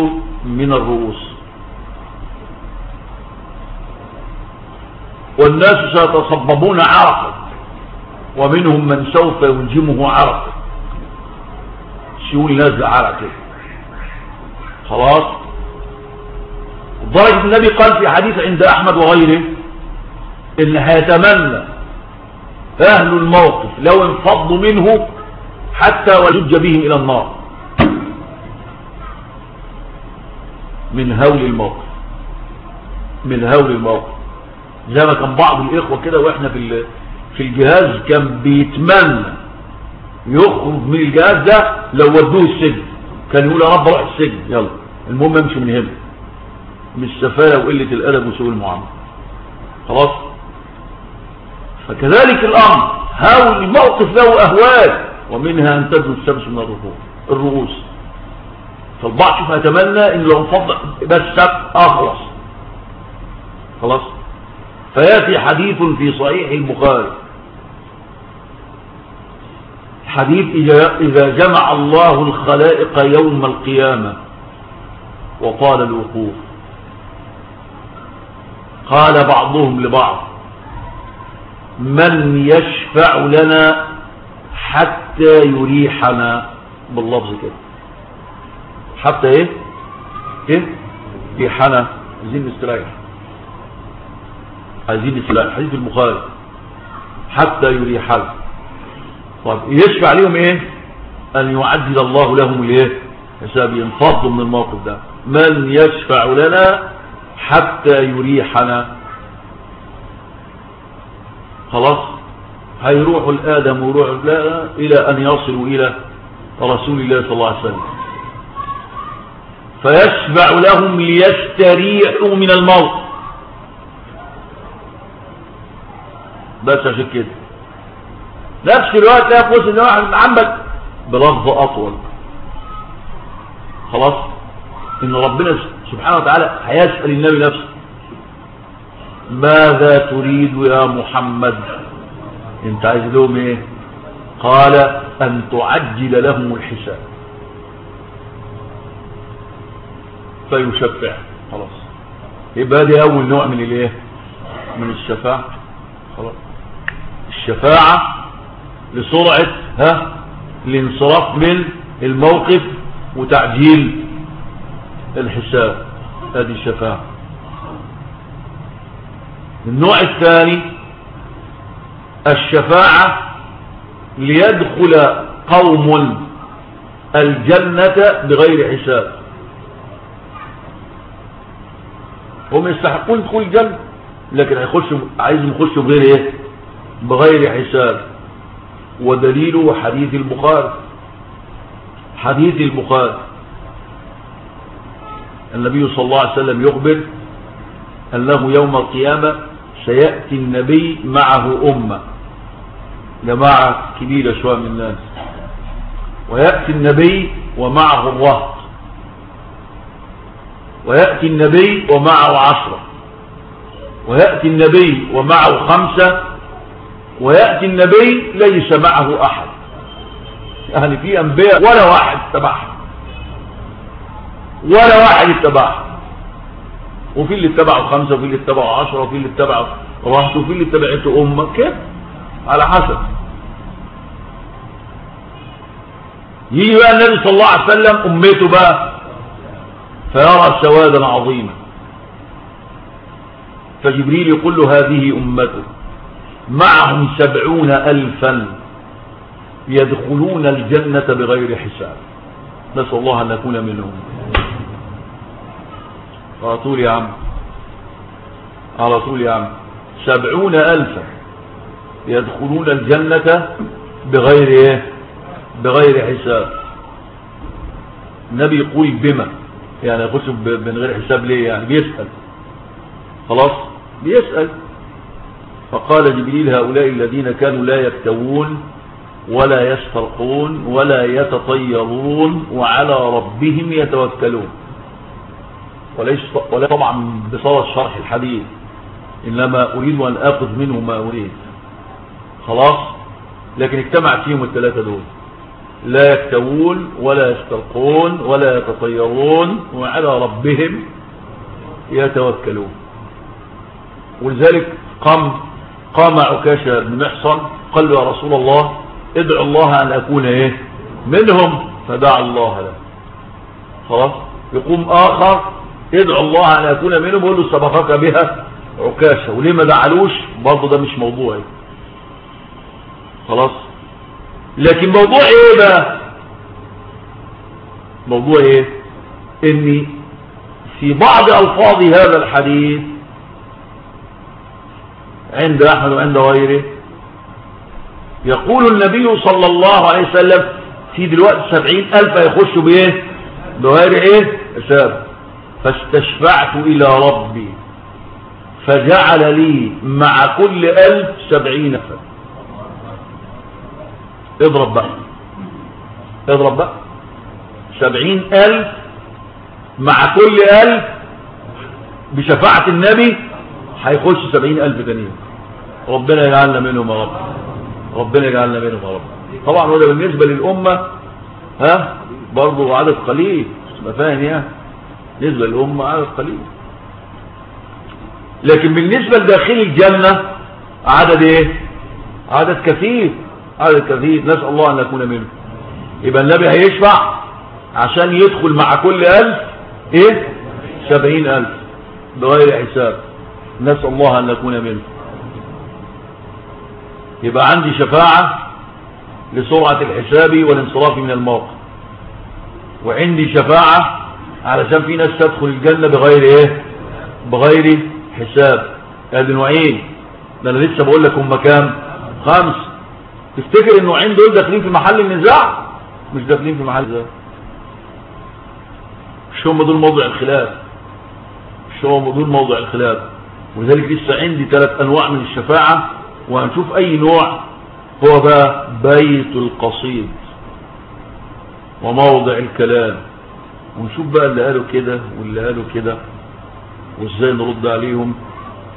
من الرؤوس. والناس سيتصببون عرقا ومنهم من سوف يلجمه عرقا سيول نازل عرق خلاص؟ درجة النبي قال في حديث عند أحمد وغيره إن هيتمنى أهل الموقف لو انفضوا منه حتى وجج بهم إلى النار. من هول الموقف. من هول الموقف. زي ما كان بعض الإخوة كده وإحنا في في الجهاز كان بيتمنى يخرج من الجهاز ده لو ودوه السجن. كان يقول يا رب أروح السجن يلا. المهم امشي من هنا. مش سفاله وقلة الأدب وسوء المعاملة. خلاص؟ فكذلك الأمر. هاول الموقف له أهوال. ومنها أن تدنو الشمس من الرؤوس. فالبعض شوف أتمنى إن لو انفضل بس اخلص خلاص. فيأتي حديث في صحيح البخاري. حديث إذا جمع الله الخلائق يوم القيامة وطال الوقوف. قال بعضهم لبعض من يشفع لنا حتى يريحنا باللفظ كده. حتى إيه؟ إيه؟ يريحنا عايزين نستريح. عايزين نستريح. حديث البخاري. حتى يريحنا طب يشفع لهم إيه؟ أن يعدل الله لهم الإيه؟ حساب ينفضوا من الموقف ده. من يشفع لنا حتى يريحنا. خلاص؟ هيروحوا الآدم ويروحوا إلى أن يصلوا إلى رسول الله صلى الله عليه وسلم. فيشفع لهم ليستريحوا من الموت. بس عشان كده. نفس الوقت لا يقول ان واحد محمد بلفظ أطول. خلاص؟ إن ربنا سبحانه وتعالى هيسأل النبي نفسه. ماذا تريد يا محمد؟ أنت عايز لهم إيه؟ قال أن تعجل لهم الحساب. فيشفع خلاص. يبقى دي أول نوع من الإيه؟ من الشفاعة. خلاص. الشفاعة لسرعة ها؟ الانصراف من الموقف وتعجيل الحساب. هذه الشفاعة. النوع الثاني الشفاعة ليدخل قوم الجنة بغير حساب. هم يستحقون دخول الجنة لكن هيخشوا عايزهم يخشوا بغير إيه؟ بغير حساب. ودليله حديث البخاري حديث البخاري. النبي صلى الله عليه وسلم يخبر أنه يوم القيامة سيأتي النبي معه أمة جماعة كبيرة شوية من الناس. ويأتي النبي ومعه الرهط ويأتي النبي ومعه عشرة. ويأتي النبي ومعه خمسة. ويأتي النبي ليس معه أحد. يعني في أنبياء ولا واحد اتبعها ولا واحد اتبعها وفي اللي اتبعوا خمسة وفي اللي اتبعوا عشرة وفي اللي اتبعوا رهط وفي اللي اتبعته أمة. كده على حسب. يجي بقى النبي صلى الله عليه وسلم أمته بقى فيرى سوادا عظيما. فجبريل يقول له هذه أمته معهم سبعون ألفا يدخلون الجنة بغير حساب. نسأل الله أن نكون منهم. على طول يا عم. على طول يا عم. سبعون ألفا يدخلون الجنة بغير إيه؟ بغير حساب. النبي يقول بما؟ يعني يخش من غير حساب ليه يعني بيسأل. خلاص؟ بيسأل. فقال جبريل هؤلاء الذين كانوا لا يكتوون ولا يسترقون ولا يتطيرون وعلى ربهم يتوكلون. وليس ولا طبعا بصورة شرح الحديث. إنما أريد أن أخذ منه ما أريد. خلاص؟ لكن اجتمعت فيهم الثلاثة دول. لا يكتوون ولا يسترقون ولا يتطيرون وعلى ربهم يتوكلون. ولذلك قام قام عكاشة بن محصن قال له يا رسول الله ادعو الله أن أكون إيه؟ منهم فدعا الله له. خلاص؟ يقوم آخر ادعو الله أن أكون منهم يقول له سبقك بها عكاشة. وليه ما دعلوش برضه ده مش موضوعي. خلاص؟ لكن موضوع إيه بقى؟ موضوع إيه؟ ان في بعض ألفاظ هذا الحديث عند احمد وعند غيره يقول النبي صلى الله عليه وسلم في دلوقتي سبعين ألف يخشوا بإيه؟ بغير إيه؟ حساب. فاستشفعت إلى ربي فجعل لي مع كل ألف سبعين الف اضرب بقى. اضرب بقى. سبعين ألف مع كل ألف بشفاعة النبي هيخش سبعين ألف تانيين ربنا يجعلنا منهم يا رب. ربنا يجعلنا منهم يا رب. طبعا هو ده بالنسبة للأمة ها برضو عدد قليل. ما فاهم يعني بالنسبة للأمة عدد قليل. لكن بالنسبة لداخل الجنة عدد إيه؟ عدد كثير. عدد كثير نسأل الله أن نكون منه. يبقى النبي هيشفع عشان يدخل مع كل ألف إيه؟ سبعين ألف بغير حساب. نسأل الله أن نكون منه. يبقى عندي شفاعة لسرعة الحساب والانصراف من الموقع. وعندي شفاعة علشان في ناس تدخل الجنة بغير إيه؟ بغير حساب. هذه نوعين ده أنا لسه بقول لك هم كام خمس. تفتكر النوعين دول داخلين في محل النزاع؟ مش داخلين في محل النزاع. مش هم دول موضع الخلاف. مش هم دول موضع الخلاف. ولذلك لسه عندي ثلاث أنواع من الشفاعة وهنشوف أي نوع هو بقى بيت القصيد وموضع الكلام. ونشوف بقى اللي قالوا كده واللي قالوا كده وإزاي نرد عليهم.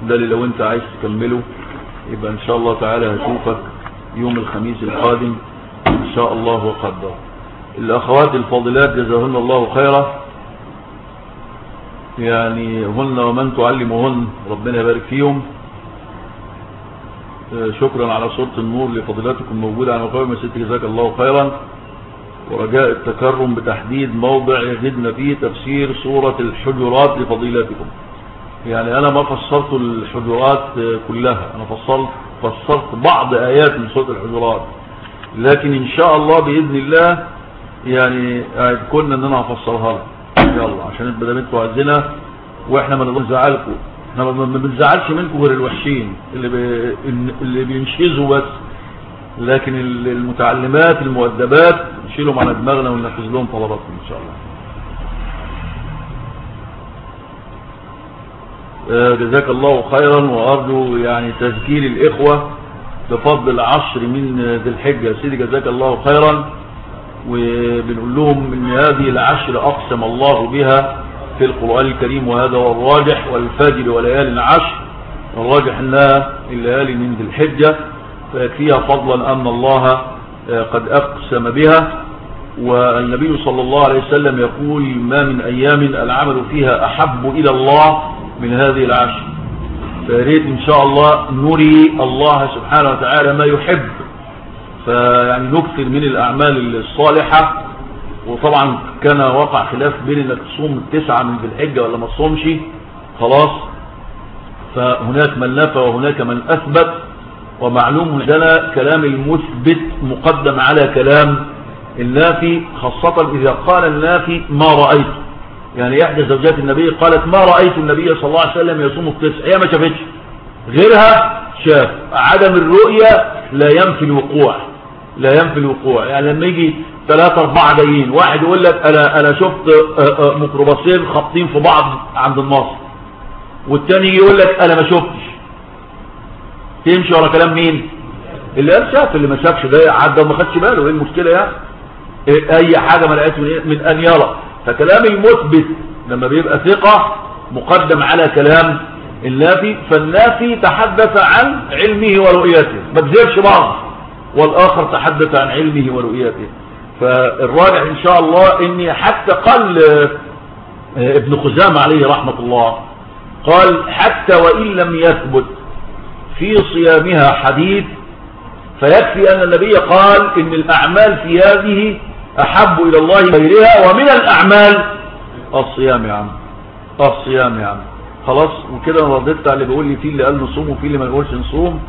ده اللي لو أنت عايز تكمله يبقى إن شاء الله تعالى هشوفك. يوم الخميس القادم إن شاء الله وقدر. الأخوات الفاضلات جزاهن الله خيرا. يعني هن ومن تعلمهن ربنا يبارك فيهم. شكرا على صورة النور لفضيلاتكم موجودة على مقام ست جزاك الله خيرا. ورجاء التكرم بتحديد موضع يجدنا فيه تفسير سورة الحجرات لفضيلاتكم يعني أنا ما فسرت الحجرات كلها أنا فصلت فسرت بعض آيات من سورة الحجرات. لكن إن شاء الله بإذن الله يعني كنا إن أنا هفسرها لكم يلا عشان بدل أنتوا عايزينها وإحنا ما نزعلكم إحنا ما بنزعلش منكم غير الوحشين اللي. اللي بينشزوا بس. لكن المتعلمات المؤدبات نشيلهم على دماغنا وننفذ لهم طلباتهم إن شاء الله. جزاك الله خيرا. وأرجو يعني تذكير الإخوة بفضل العشر من ذي الحجة. سيدي جزاك الله خيرا. وبنقول لهم إن هذه العشر أقسم الله بها في القرآن الكريم وهذا هو الراجح والفجر وليالي العشر. الراجح انها الليالي من ذي الحجة فيكفيها فضلا أن الله قد أقسم بها. والنبي صلى الله عليه وسلم يقول ما من أيام العمل فيها أحب إلى الله من هذه العشر. فيريد إن شاء الله نري الله سبحانه وتعالى ما يحب. فيعني نكثر من الأعمال الصالحة. وطبعا كان وقع خلاف بين إنك تصوم التسعة من ذي الحجة ولا ما تصومش. خلاص. فهناك من نفى وهناك من أثبت. ومعلوم عندنا كلام المثبت مقدم على كلام النافي خاصة إذا قال النافي ما رأيت. يعني احدى زوجات النبي قالت ما رأيت النبي صلى الله عليه وسلم يصوم التسع هي ما شافتش. غيرها شاف. عدم الرؤية لا ينفي الوقوع. لا ينفي الوقوع. يعني لما يجي ثلاثة أربعة جايين. واحد يقول لك أنا, أنا شفت آه، آه، ميكروباصين خابطين في بعض عند النصر والتاني يقول لك أنا ما شفتش. تمشي ورا كلام مين؟ اللي قال شاف اللي ما شافش ده عدى وما خدش باله. إيه المشكلة يعني؟ إيه أي حاجة ما لقيت من, إيه؟ من أن يرى. فكلام المثبت لما بيبقى ثقة مقدم على كلام النافي فالنافي تحدث عن علمه ورؤيته ما بذيرش بعض والآخر تحدث عن علمه ورؤيته. فالراجع إن شاء الله إني حتى قال آه، ابن خزامة عليه رحمة الله قال حتى وإن لم يثبت في صيامها حديث فيكفي أن النبي قال إن الأعمال في هذه أحب إلى الله غيرها ومن الأعمال الصيام يا عم. الصيام يا عم. خلاص؟ وكده أنا رددت على اللي بيقول لي في اللي قال نصوم وفي اللي ما يقولش نصوم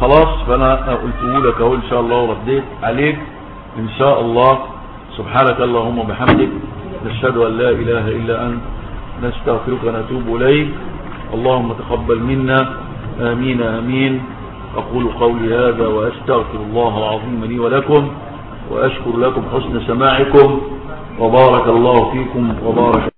خلاص؟ فأنا قلته لك أهو إن شاء الله ورديت عليك. إن شاء الله. سبحانك اللهم وبحمدك. نشهد أن لا إله إلا أنت. نستغفرك ونتوب إليك. اللهم تقبل منا. آمين آمين. أقول قولي هذا وأستغفر الله العظيم لي ولكم. وأشكر لكم حسن سماعكم وبارك الله فيكم وبارك